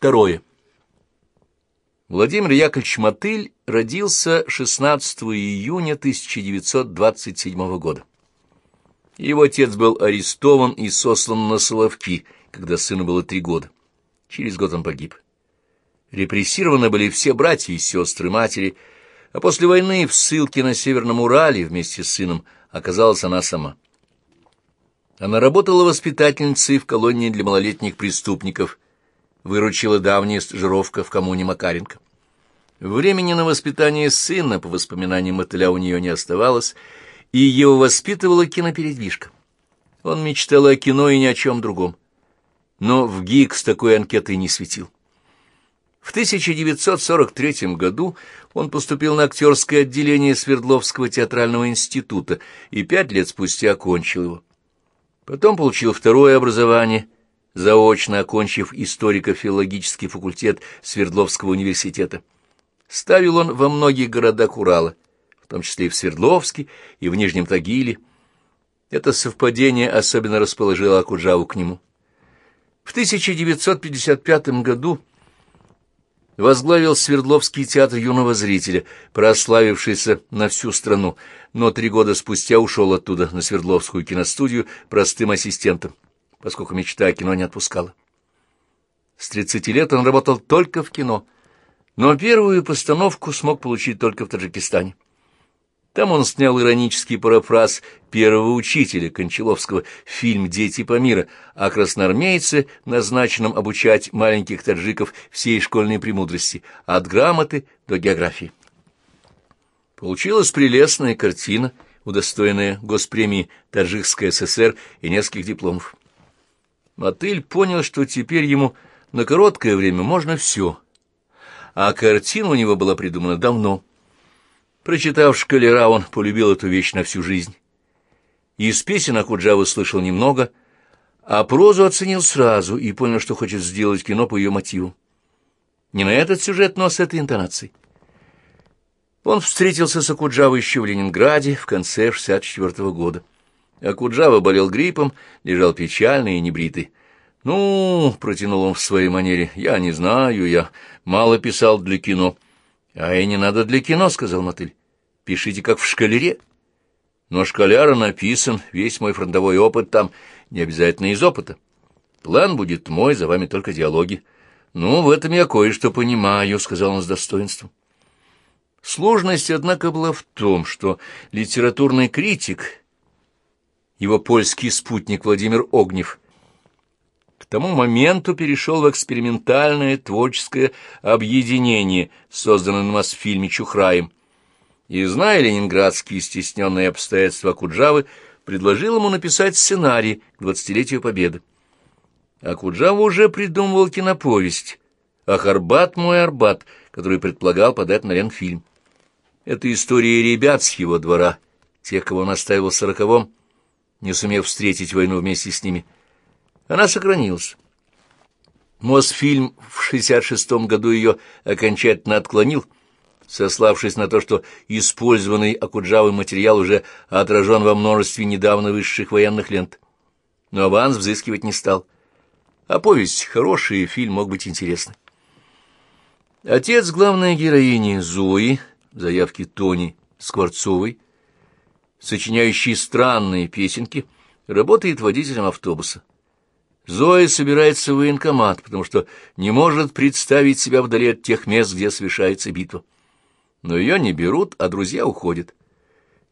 Второе. Владимир Яковлевич Мотыль родился 16 июня 1927 года. Его отец был арестован и сослан на Соловки, когда сыну было три года. Через год он погиб. Репрессированы были все братья и сестры матери, а после войны в ссылке на Северном Урале вместе с сыном оказалась она сама. Она работала воспитательницей в колонии для малолетних преступников – выручила давняя стажировка в коммуне Макаренко. Времени на воспитание сына, по воспоминаниям Мотыля, у нее не оставалось, и его воспитывала кинопередвижка. Он мечтал о кино и ни о чем другом. Но в ГИК с такой анкетой не светил. В 1943 году он поступил на актерское отделение Свердловского театрального института и пять лет спустя окончил его. Потом получил второе образование – заочно окончив историко-филологический факультет Свердловского университета. Ставил он во многих городах Урала, в том числе и в Свердловске, и в Нижнем Тагиле. Это совпадение особенно расположило Акуджаву к нему. В 1955 году возглавил Свердловский театр юного зрителя, прославившийся на всю страну, но три года спустя ушел оттуда на Свердловскую киностудию простым ассистентом поскольку мечта о кино не отпускала. С тридцати лет он работал только в кино, но первую постановку смог получить только в Таджикистане. Там он снял иронический парафраз первого учителя Кончаловского фильм «Дети Памира» о красноармейце, назначенном обучать маленьких таджиков всей школьной премудрости, от грамоты до географии. Получилась прелестная картина, удостоенная госпремии Таджикской ССР и нескольких дипломов. Мотыль понял, что теперь ему на короткое время можно все, а картина у него была придумана давно. Прочитав «Шкалера», он полюбил эту вещь на всю жизнь. Из песен Акуджавы слышал немного, а прозу оценил сразу и понял, что хочет сделать кино по ее мотиву. Не на этот сюжет, но с этой интонацией. Он встретился с Акуджавой еще в Ленинграде в конце 64 -го года. Акуджава болел гриппом, лежал печальный и небритый. «Ну, — протянул он в своей манере, — я не знаю, я мало писал для кино». «А и не надо для кино», — сказал мотыль. «Пишите, как в шкалере». «Но шкаляра написан, весь мой фронтовой опыт там, не обязательно из опыта. План будет мой, за вами только диалоги». «Ну, в этом я кое-что понимаю», — сказал он с достоинством. Сложность, однако, была в том, что литературный критик его польский спутник Владимир Огнев. К тому моменту перешел в экспериментальное творческое объединение, созданное на Мосфильме Чухраем. И, зная ленинградские стесненные обстоятельства Куджавы, предложил ему написать сценарий к двадцатилетию Победы. А Куджава уже придумывал киноповесть «Ахарбат мой Арбат», который предполагал подать на Ленфильм. Это история ребят с его двора, тех, кого он оставил в сороковом, не сумев встретить войну вместе с ними. Она сохранилась. Мосфильм в 66-м году ее окончательно отклонил, сославшись на то, что использованный Акуджавой материал уже отражен во множестве недавно высших военных лент. Но аванс взыскивать не стал. А повесть хорошая, и фильм мог быть интересный. Отец главной героини Зои, заявки Тони Скворцовой, сочиняющий странные песенки, работает водителем автобуса. Зоя собирается в военкомат, потому что не может представить себя вдали от тех мест, где совершается битва. Но ее не берут, а друзья уходят.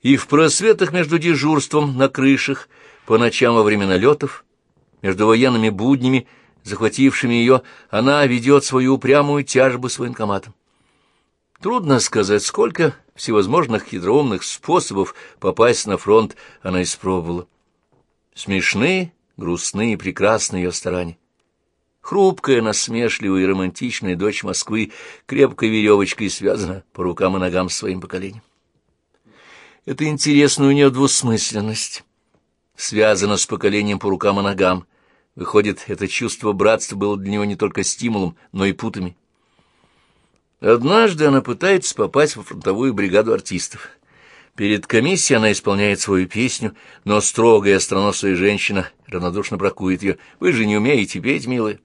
И в просветах между дежурством на крышах, по ночам во время налетов, между военными буднями, захватившими ее, она ведет свою упрямую тяжбу с военкоматом. Трудно сказать, сколько всевозможных хитроумных способов попасть на фронт она испробовала. Смешные, грустные и прекрасные ее старания. Хрупкая, насмешливая и романтичная дочь Москвы крепкой веревочкой связана по рукам и ногам своим поколением. Это интересная у нее двусмысленность. Связана с поколением по рукам и ногам. Выходит, это чувство братства было для него не только стимулом, но и путами. Однажды она пытается попасть во фронтовую бригаду артистов. Перед комиссией она исполняет свою песню, но строгая остроносая женщина равнодушно бракует ее. «Вы же не умеете петь, милая».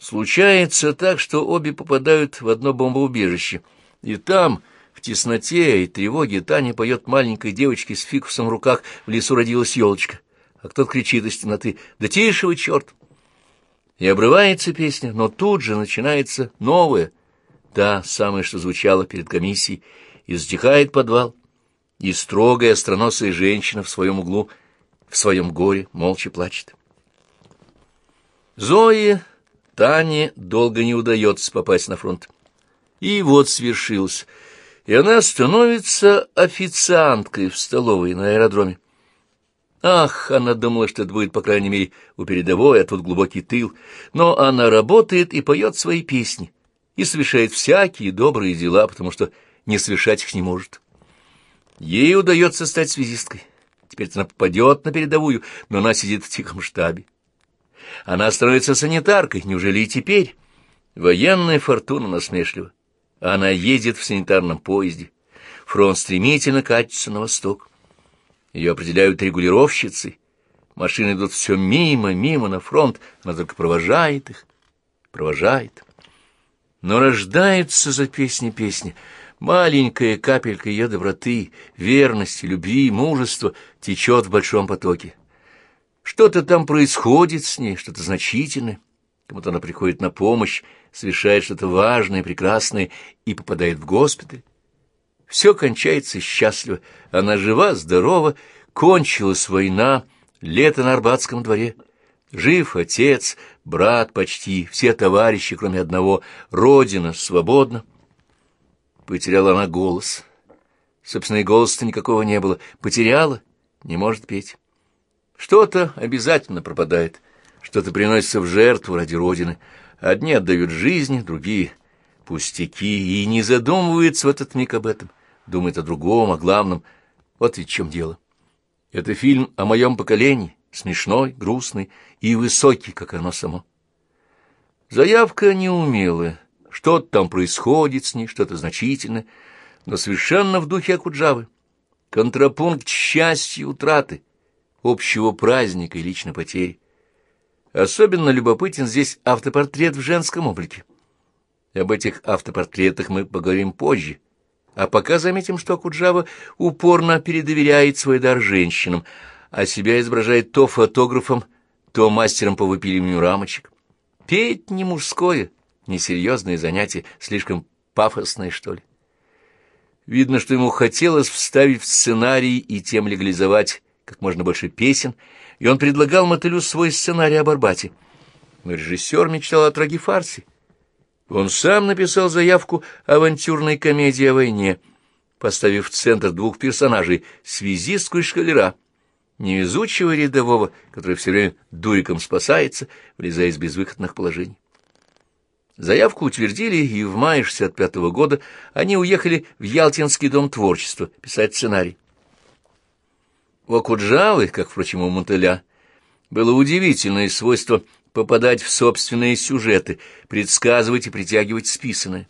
Случается так, что обе попадают в одно бомбоубежище, и там, в тесноте и тревоге, Таня поет маленькой девочке с фикусом в руках «В лесу родилась елочка», а кто-то кричит из темноты «Да тише вы, черт!» И обрывается песня, но тут же начинается новая, та самая, что звучала перед комиссией, и затихает подвал, и строгая остроносая женщина в своем углу, в своем горе, молча плачет. Зои Тане долго не удается попасть на фронт. И вот свершилось, и она становится официанткой в столовой на аэродроме. Ах, она думала, что это будет, по крайней мере, у передовой, а тут глубокий тыл. Но она работает и поет свои песни, и совершает всякие добрые дела, потому что не совершать их не может. Ей удается стать связисткой. Теперь она попадет на передовую, но она сидит в тихом штабе. Она становится санитаркой, неужели и теперь? Военная фортуна насмешлива. Она едет в санитарном поезде. Фронт стремительно катится на восток. Ее определяют регулировщицы. Машины идут все мимо, мимо на фронт. Она только провожает их, провожает. Но рождается за песни песни. Маленькая капелька ее доброты, верности, любви, мужества течет в большом потоке. Что-то там происходит с ней, что-то значительное. Кому-то она приходит на помощь, совершает что-то важное, прекрасное и попадает в госпиталь. Все кончается счастливо. Она жива, здорова, кончилась война, лето на Арбатском дворе. Жив отец, брат почти, все товарищи, кроме одного, родина, свободна. Потеряла она голос. Собственно, и голоса-то никакого не было. Потеряла, не может петь. Что-то обязательно пропадает, что-то приносится в жертву ради Родины. Одни отдают жизнь, другие — пустяки, и не задумываются в этот миг об этом думает о другом, о главном. Вот ведь в чем дело. Это фильм о моем поколении, смешной, грустный и высокий, как оно само. Заявка неумелая, что-то там происходит с ней, что-то значительное, но совершенно в духе Акуджавы. Контрапункт счастья утраты, общего праздника и личной потери. Особенно любопытен здесь автопортрет в женском облике. Об этих автопортретах мы поговорим позже, а пока заметим, что Куджава упорно передоверяет свой дар женщинам, а себя изображает то фотографом, то мастером по выпиливанию рамочек. Петь не мужское, несерьезное занятие, слишком пафосное, что ли. Видно, что ему хотелось вставить в сценарий и тем легализовать как можно больше песен, и он предлагал Мотылю свой сценарий о Барбате. Но режиссер мечтал о трагефарсе. Он сам написал заявку авантюрной комедии о войне, поставив в центр двух персонажей — связистку и шкалера, невезучего рядового, который все время дуриком спасается, влезая из безвыходных положений. Заявку утвердили, и в мае 65 -го года они уехали в Ялтинский дом творчества писать сценарий. У Акуджавы, как, впрочем, у Мотыля, было удивительное свойство — попадать в собственные сюжеты, предсказывать и притягивать списанное.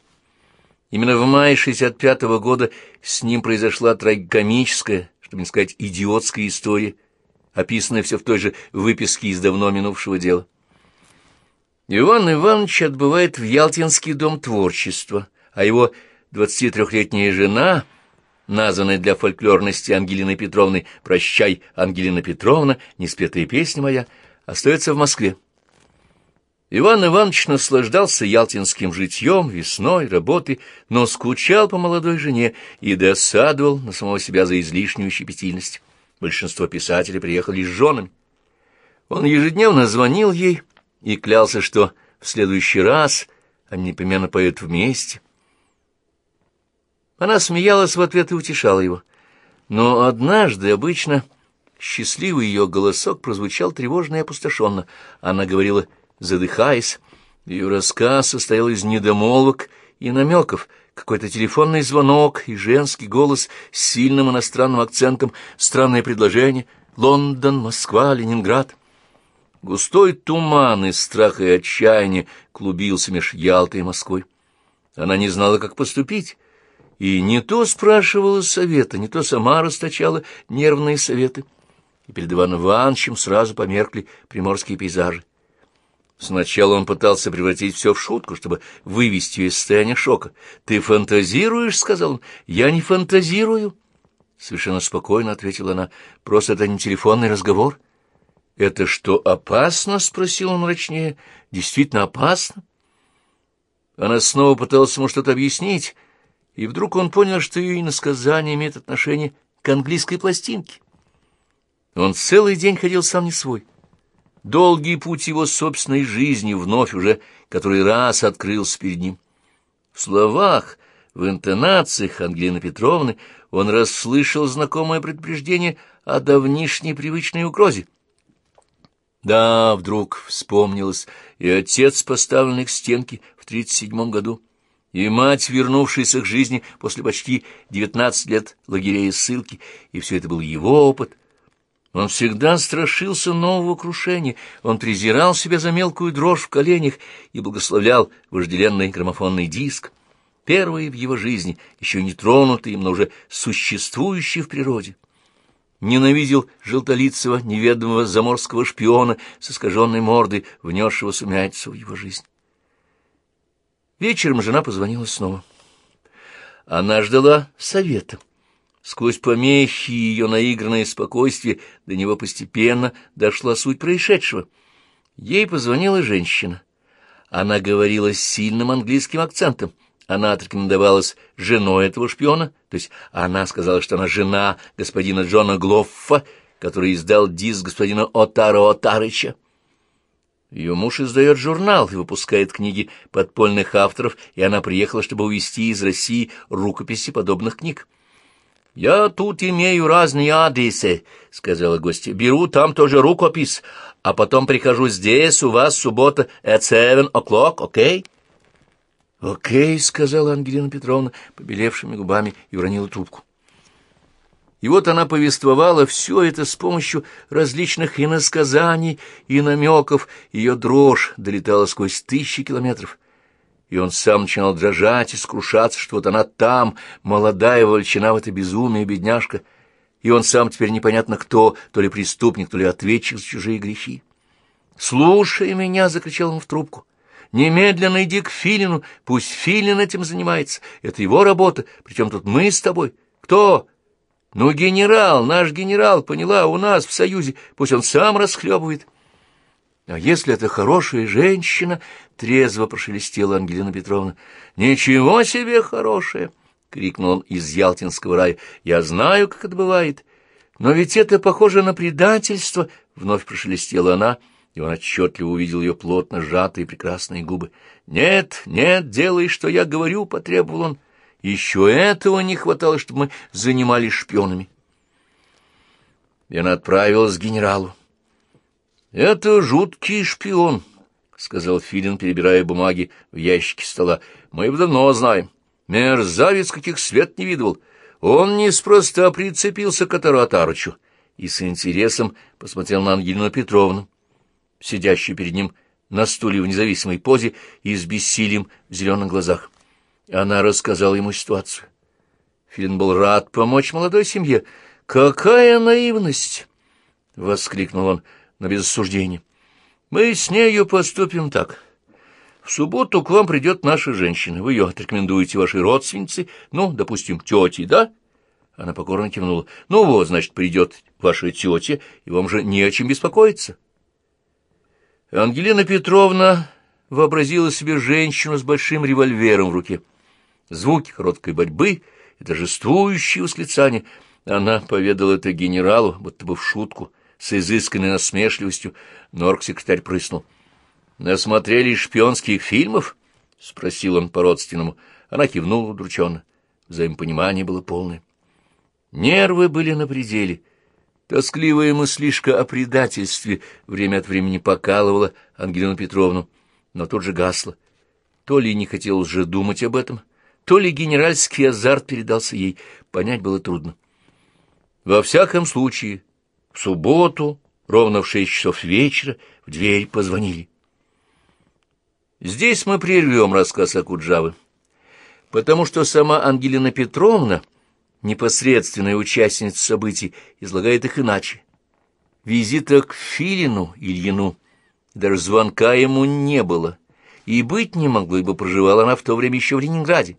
Именно в мае 65 -го года с ним произошла трагикомическая, чтобы не сказать идиотская история, описанная все в той же выписке из давно минувшего дела. Иван Иванович отбывает в Ялтинский дом творчества, а его 23-летняя жена, названная для фольклорности Ангелиной Петровной «Прощай, Ангелина Петровна, неспетая песня моя», остается в Москве. Иван Иванович наслаждался ялтинским житьем, весной, работой, но скучал по молодой жене и досадовал на самого себя за излишнюю щепетильность. Большинство писателей приехали с женами. Он ежедневно звонил ей и клялся, что в следующий раз они непременно поют вместе. Она смеялась в ответ и утешала его. Но однажды, обычно, счастливый ее голосок прозвучал тревожно и опустошенно. Она говорила задыхаясь. Ее рассказ состоял из недомолвок и намеков, какой-то телефонный звонок и женский голос с сильным иностранным акцентом, странное предложение «Лондон, Москва, Ленинград». Густой туман из страха и отчаяния клубился меж Ялтой и Москвой. Она не знала, как поступить, и не то спрашивала совета, не то сама расточала нервные советы. И перед Иваном Ивановичем сразу померкли приморские пейзажи. Сначала он пытался превратить все в шутку, чтобы вывести ее из состояния шока. «Ты фантазируешь?» — сказал он. «Я не фантазирую». Совершенно спокойно ответила она. «Просто это не телефонный разговор». «Это что, опасно?» — спросил он мрачнее. «Действительно опасно?» Она снова пыталась ему что-то объяснить, и вдруг он понял, что ее иносказание имеет отношение к английской пластинке. Он целый день ходил сам не свой. Долгий путь его собственной жизни вновь уже который раз открылся перед ним. В словах, в интонациях Ангелины Петровны он расслышал знакомое предупреждение о давнишней привычной угрозе. Да, вдруг вспомнилось и отец, поставленный к стенке в тридцать седьмом году, и мать, вернувшаяся к жизни после почти девятнадцать лет лагеря и ссылки, и все это был его опыт — он всегда страшился нового крушения, он презирал себя за мелкую дрожь в коленях и благословлял вожделенный граммофонный диск, первый в его жизни, еще не тронутый но уже существующий в природе. Ненавидел желтолицего неведомого заморского шпиона с искаженной мордой, внесшего сумятицу в его жизнь. Вечером жена позвонила снова. Она ждала совета. Сквозь помехи и ее наигранное спокойствие до него постепенно дошла суть происшедшего. Ей позвонила женщина. Она говорила с сильным английским акцентом. Она отрекомендовалась женой этого шпиона, то есть она сказала, что она жена господина Джона Глоффа, который издал диск господина Отара Отарыча. Ее муж издает журнал и выпускает книги подпольных авторов, и она приехала, чтобы увезти из России рукописи подобных книг. «Я тут имею разные адресы», — сказала гостья. «Беру там тоже рукопись, а потом прихожу здесь, у вас суббота at seven o'clock, окей?» «Окей», — сказала Ангелина Петровна, побелевшими губами, и уронила трубку. И вот она повествовала все это с помощью различных иносказаний и намеков. Ее дрожь долетала сквозь тысячи километров и он сам начинал дрожать и скрушаться, что вот она там, молодая вольчина в это безумие, бедняжка, и он сам теперь непонятно кто, то ли преступник, то ли ответчик за чужие грехи. «Слушай меня!» — закричал он в трубку. «Немедленно иди к Филину, пусть Филин этим занимается, это его работа, причем тут мы с тобой. Кто?» «Ну, генерал, наш генерал, поняла, у нас в Союзе, пусть он сам расхлебывает». А если это хорошая женщина, — трезво прошелестела Ангелина Петровна. — Ничего себе хорошая! — крикнул он из Ялтинского рая. — Я знаю, как это бывает. Но ведь это похоже на предательство, — вновь прошелестела она, и он отчетливо увидел ее плотно сжатые прекрасные губы. — Нет, нет, делай, что я говорю, — потребовал он. Еще этого не хватало, чтобы мы занимались шпионами. И она отправилась к генералу. «Это жуткий шпион», — сказал Филин, перебирая бумаги в ящике стола. «Мы его давно знаем. Мерзавец, каких свет не видывал. Он неспроста прицепился к Атару-Атарычу и с интересом посмотрел на Ангелину Петровну, сидящую перед ним на стуле в независимой позе и с бессилием в зеленых глазах. Она рассказала ему ситуацию. Филин был рад помочь молодой семье. «Какая наивность!» — воскликнул он но без осуждения. Мы с нею поступим так. В субботу к вам придет наша женщина. Вы ее отрекомендуете вашей родственнице, ну, допустим, тете, да? Она покорно кивнула. Ну вот, значит, придет ваша тетя, и вам же не о чем беспокоиться. Ангелина Петровна вообразила себе женщину с большим револьвером в руке. Звуки короткой борьбы и торжествующие восклицания. Она поведала это генералу, будто бы в шутку, с изысканной насмешливостью, но оргсекретарь прыснул. «Насмотрелись шпионских фильмов?» — спросил он по-родственному. Она кивнула удрученно. Взаимопонимание было полное. Нервы были на пределе. Тоскливая мыслишка о предательстве время от времени покалывала Ангелину Петровну, но тут же гасла. То ли не хотелось же думать об этом, то ли генеральский азарт передался ей, понять было трудно. Во всяком случае, в субботу, ровно в шесть часов вечера, в дверь позвонили. Здесь мы прервем рассказ о Куджавы, потому что сама Ангелина Петровна, непосредственная участница событий, излагает их иначе. Визита к Филину Ильину Даже звонка ему не было, и быть не могло, ибо проживала она в то время еще в Ленинграде.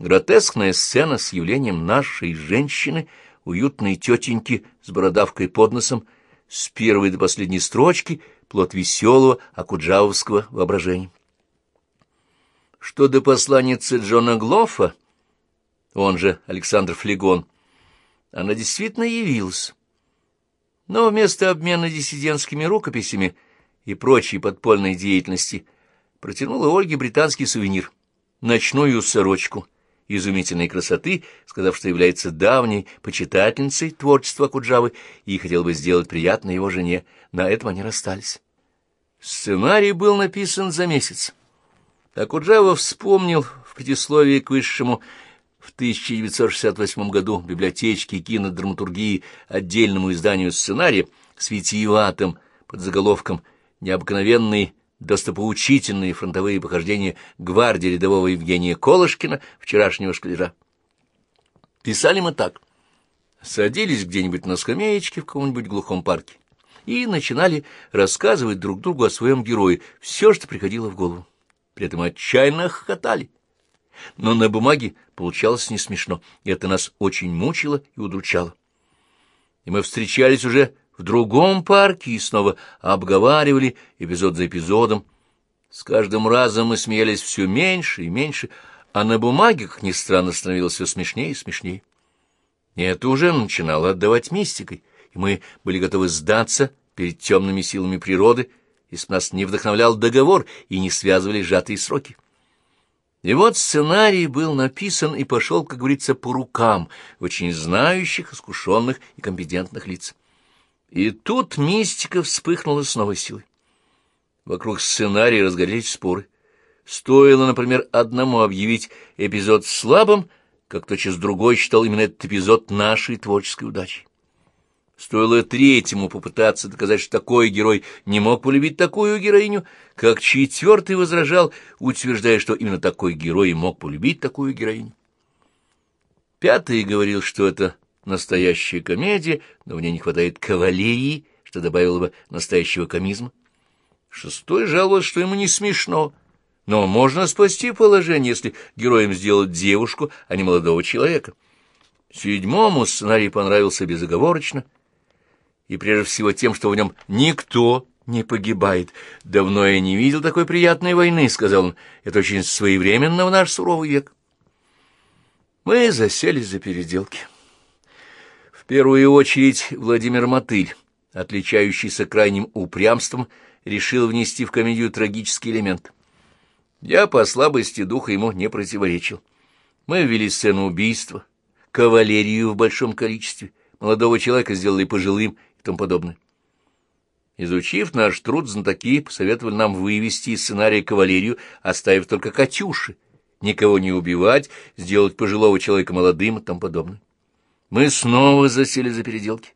Гротескная сцена с явлением нашей женщины, уютной тетеньки с бородавкой под носом, с первой до последней строчки, плод веселого акуджавовского воображения. Что до посланницы Джона Глофа, он же Александр Флегон, она действительно явилась. Но вместо обмена диссидентскими рукописями и прочей подпольной деятельности протянула Ольге британский сувенир — ночную сорочку изумительной красоты, сказав, что является давней почитательницей творчества Куджавы и хотел бы сделать приятно его жене. На этом они расстались. Сценарий был написан за месяц. А Куджава вспомнил в предисловии к высшему в 1968 году библиотечке кинодраматургии отдельному изданию сценария с витиеватым под заголовком «Необыкновенные достопоучительные фронтовые похождения гвардии рядового Евгения Колышкина, вчерашнего шкалера». Писали мы так. Садились где-нибудь на скамеечке в каком-нибудь глухом парке и начинали рассказывать друг другу о своем герое все, что приходило в голову. При этом отчаянно хохотали но на бумаге получалось не смешно, и это нас очень мучило и удручало. И мы встречались уже в другом парке и снова обговаривали эпизод за эпизодом. С каждым разом мы смеялись все меньше и меньше, а на бумаге, как ни странно, становилось все смешнее и смешнее. И это уже начинало отдавать мистикой, и мы были готовы сдаться перед темными силами природы, если нас не вдохновлял договор и не связывали сжатые сроки. И вот сценарий был написан и пошел, как говорится, по рукам очень знающих, искушенных и компетентных лиц. И тут мистика вспыхнула с новой силой. Вокруг сценария разгорелись споры. Стоило, например, одному объявить эпизод слабым, как тотчас другой считал именно этот эпизод нашей творческой удачей. Стоило третьему попытаться доказать, что такой герой не мог полюбить такую героиню, как четвертый возражал, утверждая, что именно такой герой мог полюбить такую героиню. Пятый говорил, что это настоящая комедия, но в ней не хватает кавалерии, что добавило бы настоящего комизма. Шестой жаловался, что ему не смешно, но можно спасти положение, если героем сделать девушку, а не молодого человека. Седьмому сценарий понравился безоговорочно — и прежде всего тем, что в нем никто не погибает. Давно я не видел такой приятной войны, — сказал он. Это очень своевременно в наш суровый век. Мы засели за переделки. Первую очередь Владимир Мотыль, отличающийся крайним упрямством, решил внести в комедию трагический элемент. Я по слабости духа ему не противоречил. Мы ввели сцену убийства, кавалерию в большом количестве, молодого человека сделали пожилым и тому подобное. Изучив наш труд, знатоки посоветовали нам вывести из сценария кавалерию, оставив только «Катюши», никого не убивать, сделать пожилого человека молодым и тому подобное. Мы снова засели за переделки.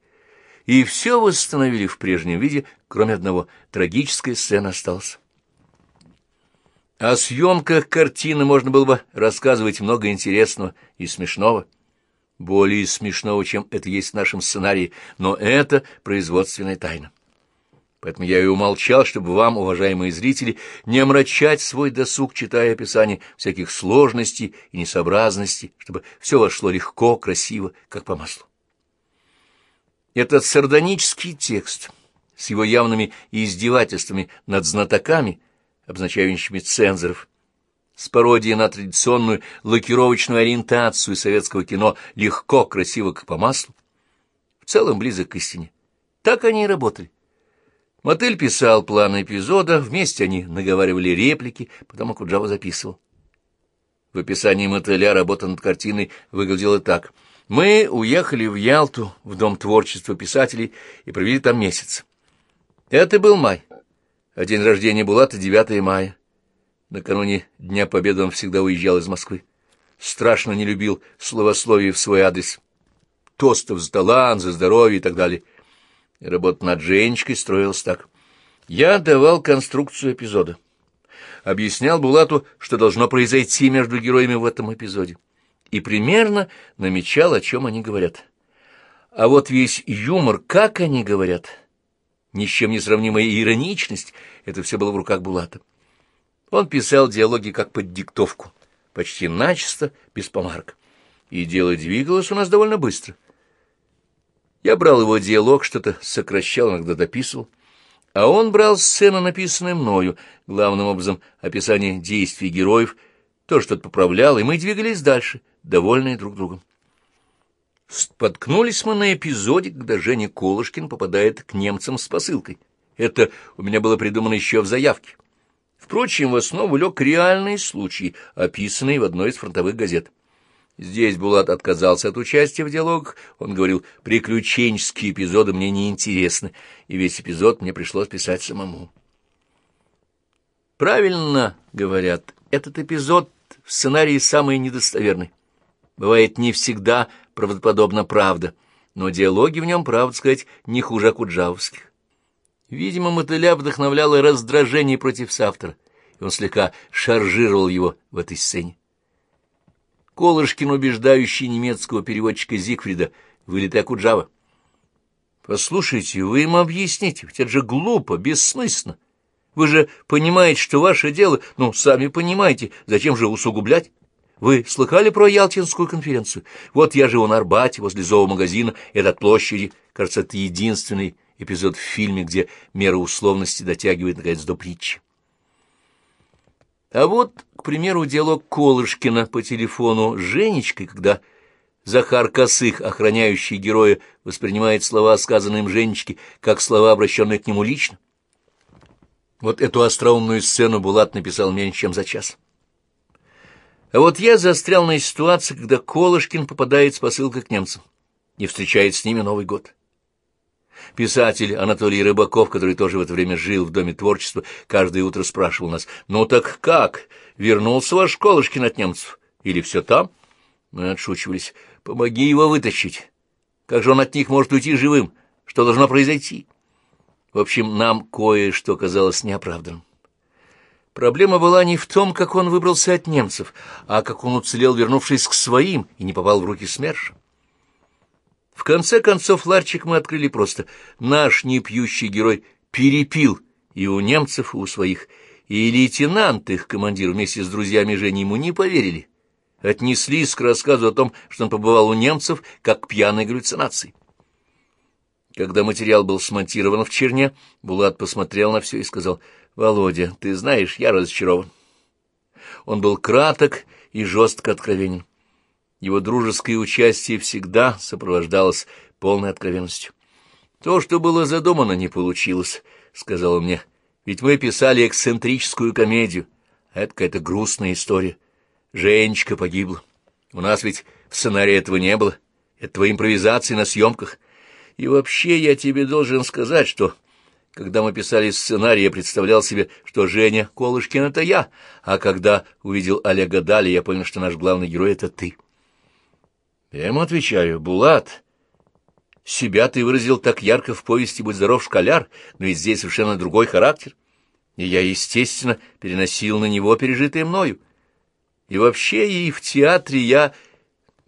И все восстановили в прежнем виде, кроме одного. Трагическая сцена осталась. О съемках картины можно было бы рассказывать много интересного и смешного более смешного, чем это есть в нашем сценарии, но это производственная тайна. Поэтому я и умолчал, чтобы вам, уважаемые зрители, не омрачать свой досуг, читая описание всяких сложностей и несообразностей, чтобы все вошло легко, красиво, как по маслу. Этот сардонический текст с его явными издевательствами над знатоками, обозначающими цензоров, с пародией на традиционную лакировочную ориентацию советского кино легко, красиво, как по маслу, в целом близок к истине. Так они и работали. Мотель писал план эпизода, вместе они наговаривали реплики, потом Акуджава записывал. В описании мотеля работа над картиной выглядела так. Мы уехали в Ялту, в Дом творчества писателей, и провели там месяц. Это был май, а день рождения Булата — 9 мая. Накануне Дня Победы он всегда уезжал из Москвы. Страшно не любил словословие в свой адрес. Тостов за талант, за здоровье и так далее. Работа над Женечкой строилась так. Я давал конструкцию эпизода. Объяснял Булату, что должно произойти между героями в этом эпизоде. И примерно намечал, о чем они говорят. А вот весь юмор, как они говорят, ни с чем не сравнимая ироничность — это все было в руках Булата. Он писал диалоги как под диктовку, почти начисто, без помарок. И дело двигалось у нас довольно быстро. Я брал его диалог, что-то сокращал, иногда дописывал, а он брал сцену, написанную мною, главным образом описание действий героев, то что-то поправлял, и мы двигались дальше, довольные друг другом. Споткнулись мы на эпизоде, когда Женя Колышкин попадает к немцам с посылкой. Это у меня было придумано еще в заявке. Впрочем, в основу лег реальный случай, описанный в одной из фронтовых газет. Здесь Булат отказался от участия в диалогах. Он говорил, приключенческие эпизоды мне не интересны, и весь эпизод мне пришлось писать самому. Правильно говорят, этот эпизод в сценарии самый недостоверный. Бывает не всегда правдоподобна правда, но диалоги в нем, правда сказать, не хуже акуджавовских. Видимо, мотыля вдохновляло раздражение против соавтора, и он слегка шаржировал его в этой сцене. Колышкин, убеждающий немецкого переводчика Зигфрида, вылет Акуджава. «Послушайте, вы им объясните, ведь это же глупо, бессмысленно. Вы же понимаете, что ваше дело, ну, сами понимаете, зачем же усугублять?» Вы слыхали про Ялтинскую конференцию? Вот я живу на Арбате, возле зоомагазина, это от площади. Кажется, это единственный эпизод в фильме, где мера условности дотягивает, наконец, до притчи. А вот, к примеру, диалог Колышкина по телефону с Женечкой, когда Захар Косых, охраняющий героя, воспринимает слова, сказанные им Женечке, как слова, обращенные к нему лично. Вот эту остроумную сцену Булат написал меньше, чем за час. А вот я застрял на ситуации, когда Колышкин попадает с посылкой к немцам и встречает с ними Новый год. Писатель Анатолий Рыбаков, который тоже в это время жил в Доме творчества, каждое утро спрашивал нас, «Ну так как? Вернулся ваш Колышкин от немцев? Или все там?» Мы отшучивались, «Помоги его вытащить. Как же он от них может уйти живым? Что должно произойти?» В общем, нам кое-что казалось неоправданным. Проблема была не в том, как он выбрался от немцев, а как он уцелел, вернувшись к своим, и не попал в руки СМЕРШа. В конце концов, ларчик мы открыли просто. Наш непьющий герой перепил и у немцев, и у своих, и лейтенант, их командир, вместе с друзьями Жени ему не поверили. Отнеслись к рассказу о том, что он побывал у немцев, как пьяной галлюцинации. Когда материал был смонтирован в черне, Булат посмотрел на все и сказал — Володя, ты знаешь, я разочарован. Он был краток и жестко откровенен. Его дружеское участие всегда сопровождалось полной откровенностью. «То, что было задумано, не получилось», — сказал он мне. «Ведь мы писали эксцентрическую комедию, это какая-то грустная история. Женечка погибла. У нас ведь в сценарии этого не было. Это твои импровизации на съемках. И вообще я тебе должен сказать, что когда мы писали сценарий, я представлял себе, что Женя Колышкин — это я, а когда увидел Олега Дали, я понял, что наш главный герой — это ты. Я ему отвечаю, Булат, себя ты выразил так ярко в повести «Будь здоров, школяр», но ведь здесь совершенно другой характер. И я, естественно, переносил на него пережитое мною. И вообще и в театре я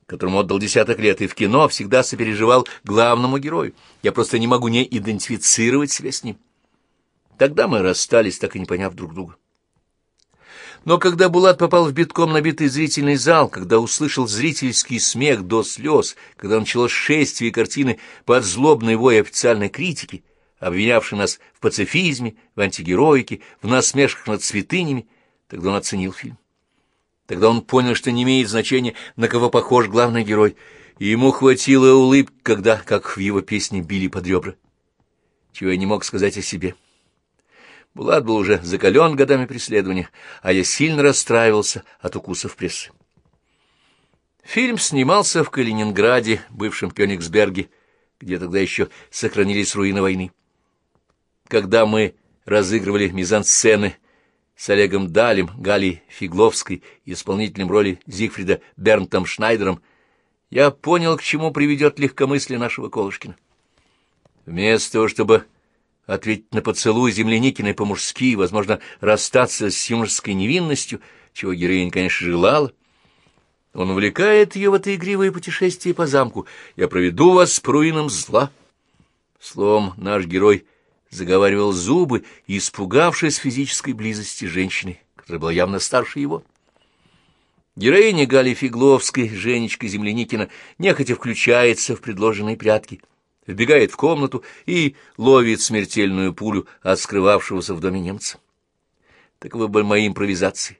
которому отдал десяток лет, и в кино всегда сопереживал главному герою. Я просто не могу не идентифицировать себя с ним. Тогда мы расстались, так и не поняв друг друга. Но когда Булат попал в битком набитый зрительный зал, когда услышал зрительский смех до слез, когда началось шествие картины под злобный вой официальной критики, обвинявшей нас в пацифизме, в антигероике, в насмешках над святынями, тогда он оценил фильм. Тогда он понял, что не имеет значения, на кого похож главный герой, и ему хватило улыбки, когда, как в его песне, били под ребра. Чего я не мог сказать о себе. Булат был уже закален годами преследования, а я сильно расстраивался от укусов прессы. Фильм снимался в Калининграде, бывшем Кёнигсберге, где тогда еще сохранились руины войны. Когда мы разыгрывали мизансцены с Олегом Далем, Галей Фигловской и исполнителем роли Зигфрида Бернтом Шнайдером, я понял, к чему приведет легкомыслие нашего Колышкина. Вместо того, чтобы ответить на поцелуй Земляникиной по-мужски, возможно, расстаться с юношеской невинностью, чего героиня, конечно, желала, он увлекает ее в это игривое путешествие по замку. «Я проведу вас по руинам зла». Словом, наш герой заговаривал зубы, испугавшись физической близости женщины, которая была явно старше его. Героиня Гали Фигловской, Женечка Земляникина, нехотя включается в предложенные прятки, вбегает в комнату и ловит смертельную пулю от скрывавшегося в доме немца. Таковы были мои импровизации.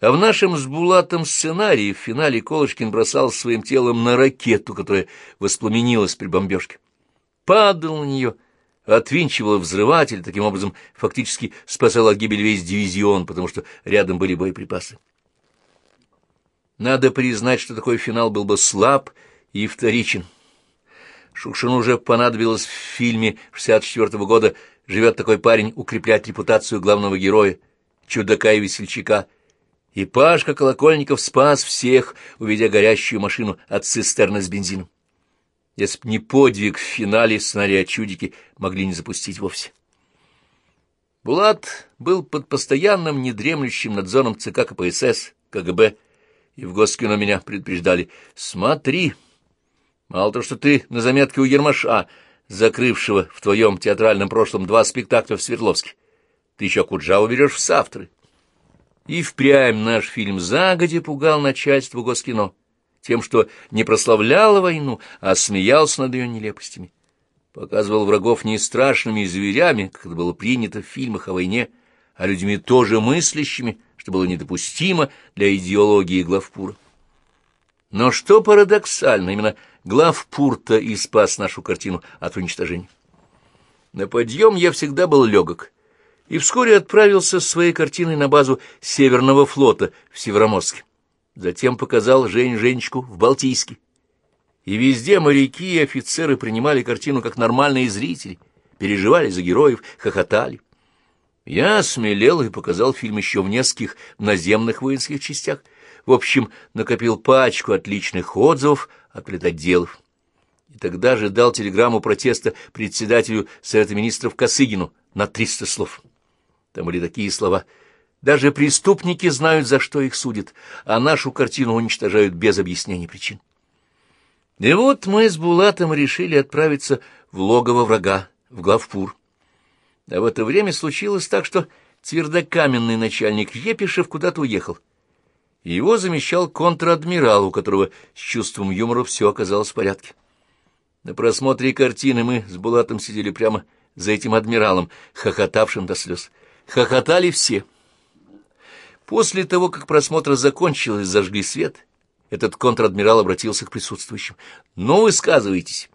А в нашем с Булатом сценарии в финале Колышкин бросал своим телом на ракету, которая воспламенилась при бомбежке. Падал на нее, отвинчивал взрыватель, таким образом фактически спасал от гибели весь дивизион, потому что рядом были боеприпасы. Надо признать, что такой финал был бы слаб и вторичен. Шукшину уже понадобилось в фильме 64 -го года «Живет такой парень» укреплять репутацию главного героя, чудака и весельчака — и Пашка Колокольников спас всех, увидя горящую машину от цистерны с бензином. Если б не подвиг в финале, сценария чудики могли не запустить вовсе. Булат был под постоянным недремлющим надзором ЦК КПСС, КГБ, и в Госкино меня предупреждали. «Смотри, мало того, что ты на заметке у Ермаша, закрывшего в твоем театральном прошлом два спектакля в Свердловске, ты еще Куджаву берешь в соавторы». И впрямь наш фильм загоди пугал начальство Госкино тем, что не прославлял войну, а смеялся над ее нелепостями. Показывал врагов не страшными зверями, как это было принято в фильмах о войне, а людьми тоже мыслящими, что было недопустимо для идеологии главпура. Но что парадоксально, именно главпур-то и спас нашу картину от уничтожения. На подъем я всегда был легок — и вскоре отправился с своей картиной на базу Северного флота в Североморске. Затем показал Жень-Женечку в Балтийске. И везде моряки и офицеры принимали картину как нормальные зрители, переживали за героев, хохотали. Я смелел и показал фильм еще в нескольких наземных воинских частях. В общем, накопил пачку отличных отзывов от летоделов. И тогда же дал телеграмму протеста председателю Совета Министров Косыгину на 300 слов. Там были такие слова. Даже преступники знают, за что их судят, а нашу картину уничтожают без объяснений причин. И вот мы с Булатом решили отправиться в логово врага, в главпур. А в это время случилось так, что твердокаменный начальник Епишев куда-то уехал. Его замещал контр-адмирал, у которого с чувством юмора все оказалось в порядке. На просмотре картины мы с Булатом сидели прямо за этим адмиралом, хохотавшим до слез. Хохотали все. После того, как просмотр закончился зажгли свет, этот контр-адмирал обратился к присутствующим. «Ну, высказывайтесь».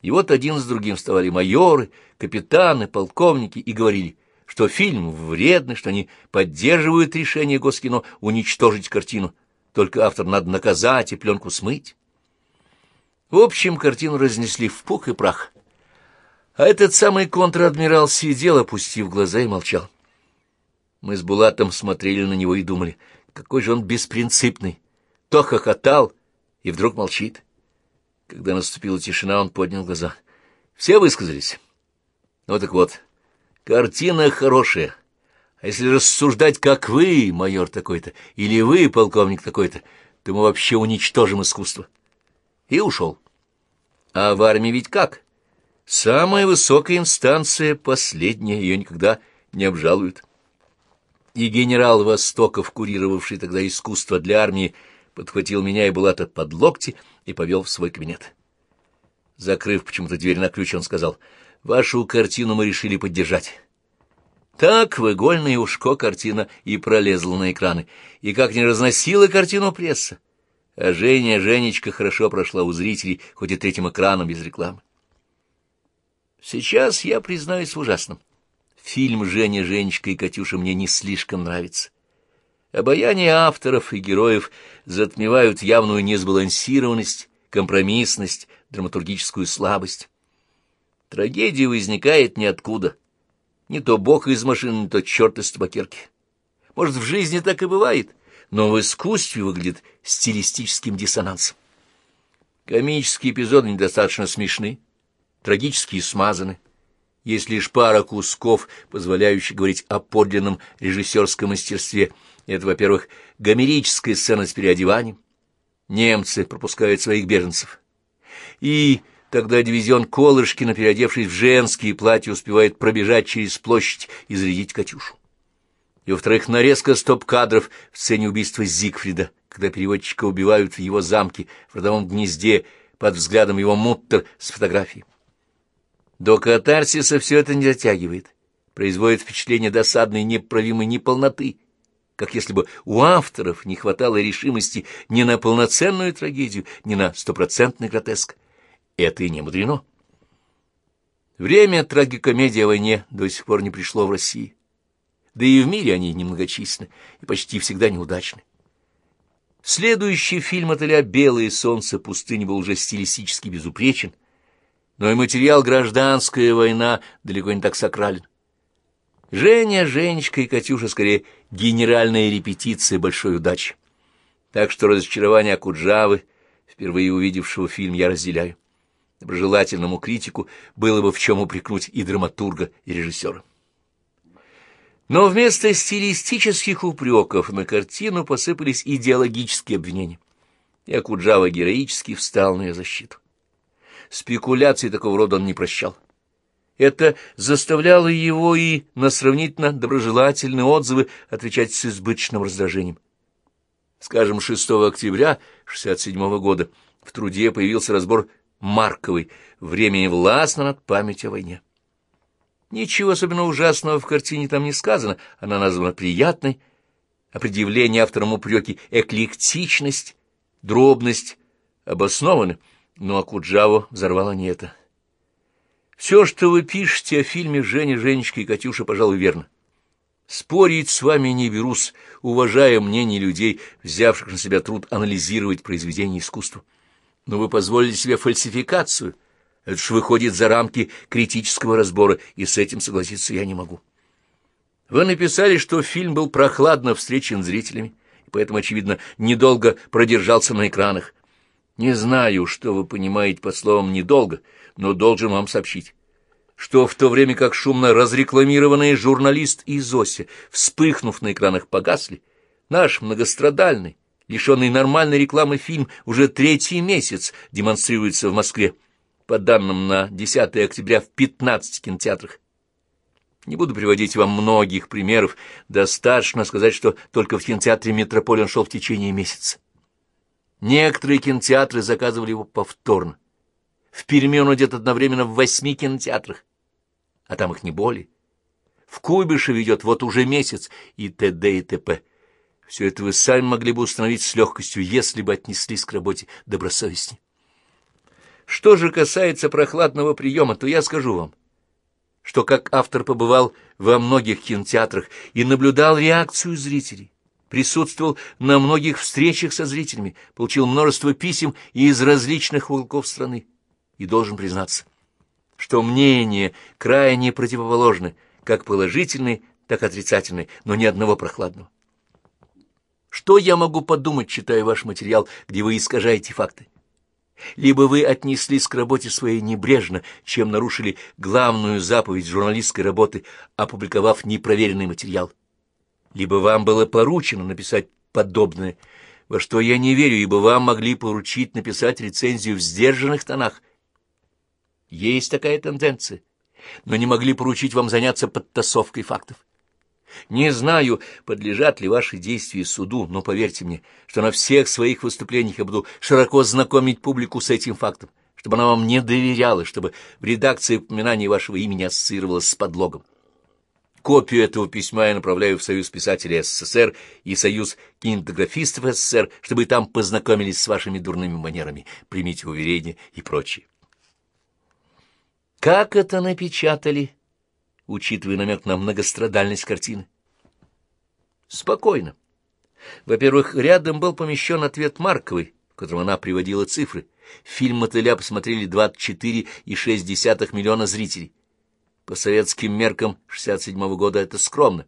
И вот один с другим вставали майоры, капитаны, полковники и говорили, что фильм вредный, что они поддерживают решение Госкино уничтожить картину, только автор надо наказать и пленку смыть. В общем, картину разнесли в пух и прах. А этот самый контр-адмирал сидел, опустив глаза, и молчал. Мы с Булатом смотрели на него и думали, какой же он беспринципный. То хохотал и вдруг молчит. Когда наступила тишина, он поднял глаза. Все высказались. Ну так вот, картина хорошая. А если рассуждать, как вы, майор такой-то, или вы, полковник такой-то, то мы вообще уничтожим искусство. И ушел. А в армии ведь как? Самая высокая инстанция, последняя, ее никогда не обжалуют и генерал Востоков, курировавший тогда искусство для армии, подхватил меня и Булата под локти и повел в свой кабинет. Закрыв почему-то дверь на ключ, он сказал, «Вашу картину мы решили поддержать». Так в игольное ушко картина и пролезла на экраны, и как не разносила картину пресса. А Женя, Женечка хорошо прошла у зрителей, хоть и третьим экраном без рекламы. Сейчас я признаюсь в ужасном. Фильм «Женя, Женечка и Катюша» мне не слишком нравится. Обаяние авторов и героев затмевают явную несбалансированность, компромиссность, драматургическую слабость. Трагедия возникает ниоткуда. Не то бог из машины, не то черт из табакерки. Может, в жизни так и бывает, но в искусстве выглядит стилистическим диссонансом. Комические эпизоды недостаточно смешны, трагические смазаны, есть лишь пара кусков, позволяющих говорить о подлинном режиссерском мастерстве. Это, во-первых, гомерическая сцена с переодеванием. Немцы пропускают своих беженцев. И Тогда дивизион Колышкина, переодевшись в женские платья, успевает пробежать через площадь и зарядить «Катюшу». И, во-вторых, нарезка стоп-кадров в сцене убийства Зигфрида, когда переводчика убивают в его замке, в родовом гнезде, под взглядом его муттер с фотографией. До катарсиса все это не затягивает, производит впечатление досадной неправимой неполноты, как если бы у авторов не хватало решимости ни на полноценную трагедию, ни на стопроцентный гротеск. Это и не мудрено. Время трагикомедии о войне до сих пор не пришло в России. Да и в мире они немногочисленны и почти всегда неудачны. Следующий фильм отеля «Белое солнце пустыни» был уже стилистически безупречен, но и материал «Гражданская война» далеко не так сакрален. Женя, Женечка и Катюша скорее генеральная репетиция большой удачи. Так что разочарование Акуджавы, впервые увидевшего фильм, я разделяю. Доброжелательному критику было бы в чем упрекнуть и драматурга, и режиссера. Но вместо стилистических упреков на картину посыпались идеологические обвинения. И Акуджава героически встал на ее защиту. Спекуляции такого рода он не прощал. Это заставляло его и на сравнительно доброжелательные отзывы отвечать с избыточным раздражением. Скажем, 6 октября 1967 года в труде появился разбор Марковой «Время и властно над памятью о войне». Ничего особенно ужасного в картине там не сказано, она названа приятной, а предъявление автором упреки эклектичность, дробность обоснованы, но Акуджаву взорвало не это. Все, что вы пишете о фильме «Женя, Женечка и Катюша», пожалуй, верно. Спорить с вами не берусь, уважая мнение людей, взявших на себя труд анализировать произведение искусства. Но вы позволили себе фальсификацию. Это ж выходит за рамки критического разбора, и с этим согласиться я не могу. Вы написали, что фильм был прохладно встречен зрителями, и поэтому, очевидно, недолго продержался на экранах. Не знаю, что вы понимаете под словом «недолго», но должен вам сообщить, что в то время как шумно разрекламированный журналист и Зося, вспыхнув на экранах, погасли, наш многострадальный, лишенный нормальной рекламы фильм уже третий месяц демонстрируется в Москве, по данным на 10 октября в 15 кинотеатрах. Не буду приводить вам многих примеров, достаточно сказать, что только в кинотеатре «Метрополь» он шел в течение месяца. Некоторые кинотеатры заказывали его повторно. В Перми он идет одновременно в восьми кинотеатрах, а там их не более. В Куйбышеве идет вот уже месяц, и т.д. и т.п. Все это вы сами могли бы установить с легкостью, если бы отнеслись к работе добросовестней. Что же касается прохладного приема, то я скажу вам, что как автор побывал во многих кинотеатрах и наблюдал реакцию зрителей, присутствовал на многих встречах со зрителями, получил множество писем из различных уголков страны и должен признаться, что мнения крайне противоположны, как положительные, так отрицательные, но ни одного прохладного. Что я могу подумать, читая ваш материал, где вы искажаете факты? Либо вы отнеслись к работе своей небрежно, чем нарушили главную заповедь журналистской работы, опубликовав непроверенный материал. Либо вам было поручено написать подобное, во что я не верю, ибо вам могли поручить написать рецензию в сдержанных тонах, есть такая тенденция, но не могли поручить вам заняться подтасовкой фактов. Не знаю, подлежат ли ваши действия суду, но поверьте мне, что на всех своих выступлениях я буду широко знакомить публику с этим фактом, чтобы она вам не доверяла, чтобы в редакции упоминание вашего имени ассоциировалось с подлогом. Копию этого письма я направляю в Союз писателей СССР и Союз кинематографистов СССР, чтобы там познакомились с вашими дурными манерами, примите уверение и прочее. Как это напечатали, учитывая намек на многострадальность картины? Спокойно. Во-первых, рядом был помещен ответ Марковой, в котором она приводила цифры. Фильм «Мотыля» посмотрели 24,6 миллиона зрителей. По советским меркам 67 -го года это скромно.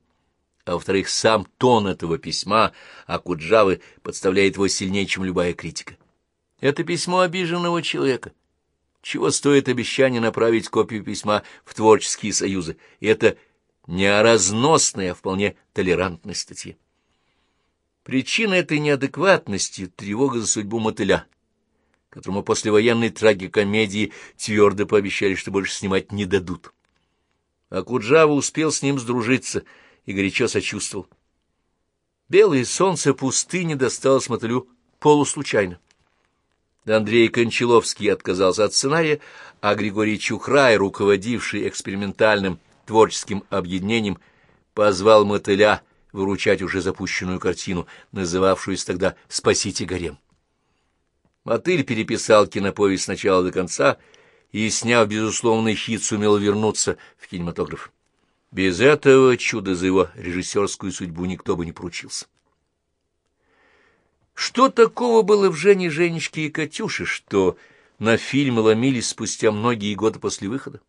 А во-вторых, сам тон этого письма Акуджавы подставляет его сильнее, чем любая критика. Это письмо обиженного человека — чего стоит обещание направить копию письма в творческие союзы? И это не о разносной, а вполне толерантной статье. Причина этой неадекватности — тревога за судьбу мотыля, которому после военной трагикомедии твердо пообещали, что больше снимать не дадут. А Куджава успел с ним сдружиться и горячо сочувствовал. Белое солнце пустыни досталось мотылю полуслучайно. Андрей Кончаловский отказался от сценария, а Григорий Чухрай, руководивший экспериментальным творческим объединением, позвал мотыля выручать уже запущенную картину, называвшуюся тогда «Спасите гарем». Мотыль переписал киноповесть сначала до конца и, сняв безусловный хит, сумел вернуться в кинематограф. Без этого чуда за его режиссерскую судьбу никто бы не поручился. Что такого было в Жене, Женечке и Катюше, что на фильм ломились спустя многие годы после выхода?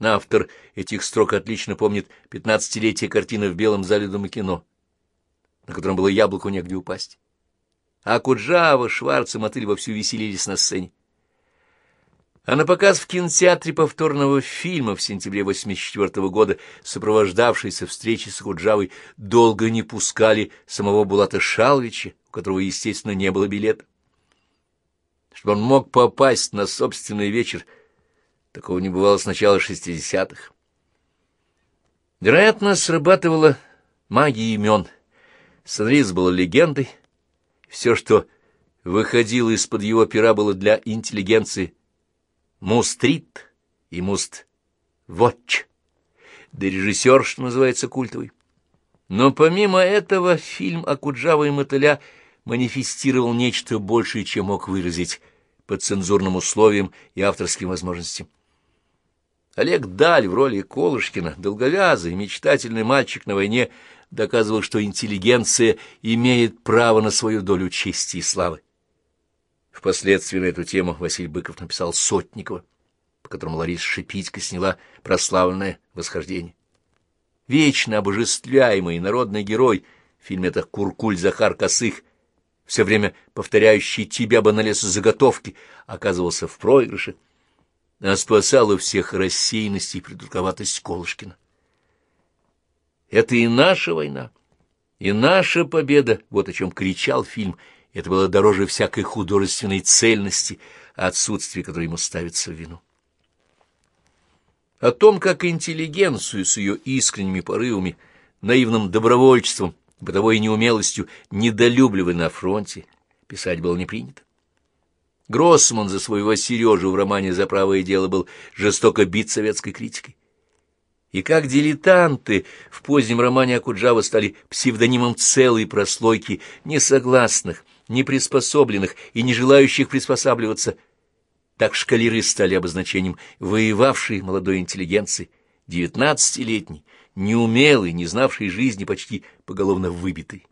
Автор этих строк отлично помнит пятнадцатилетие картины в белом зале Дома кино, на котором было яблоку негде упасть а Куджава, Шварц и Мотыль вовсю веселились на сцене. А на показ в кинотеатре повторного фильма в сентябре 84 года, сопровождавшейся встречи с Куджавой, долго не пускали самого Булата Шалвича, у которого, естественно, не было билета. Чтобы он мог попасть на собственный вечер, такого не бывало с начала шестидесятых. Вероятно, срабатывала магия имен. Сценарист был легендой, все, что выходило из-под его пера, было для интеллигенции мустрит и муст-вотч, да режиссер, что называется, культовый. Но помимо этого фильм Акуджава и Мотыля манифестировал нечто большее, чем мог выразить по цензурным условиям и авторским возможностям. Олег Даль в роли Колышкина, долговязый, мечтательный мальчик на войне, доказывал, что интеллигенция имеет право на свою долю чести и славы. Впоследствии на эту тему Василий Быков написал Сотникова, по которому Лариса Шипитько сняла прославленное восхождение. Вечно обожествляемый народный герой в фильме это Куркуль Захар Косых, все время повторяющий «тебя бы на лес заготовки», оказывался в проигрыше, а спасала всех рассеянность и придурковатость Колышкина. Это и наша война, и наша победа, вот о чем кричал фильм. Это было дороже всякой художественной цельности, отсутствия которой ему ставится в вину. О том, как интеллигенцию с ее искренними порывами, наивным добровольчеством, бытовой неумелостью недолюбливали на фронте, писать было не принято. Гроссман за своего Сережу в романе «За правое дело» был жестоко бит советской критикой и как дилетанты в позднем романе Акуджава стали псевдонимом целой прослойки несогласных, неприспособленных и не желающих приспосабливаться, так шкалеры стали обозначением воевавшей молодой интеллигенции, девятнадцатилетней, неумелой, не знавшей жизни, почти поголовно выбитой.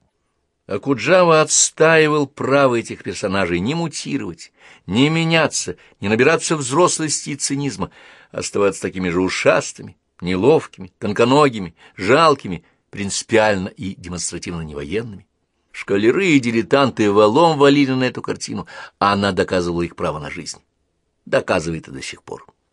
Акуджава отстаивал право этих персонажей не мутировать, не меняться, не набираться взрослости и цинизма, оставаться такими же ушастыми, неловкими, тонконогими, жалкими, принципиально и демонстративно невоенными. Шкалеры и дилетанты валом валили на эту картину, а она доказывала их право на жизнь. Доказывает и до сих пор.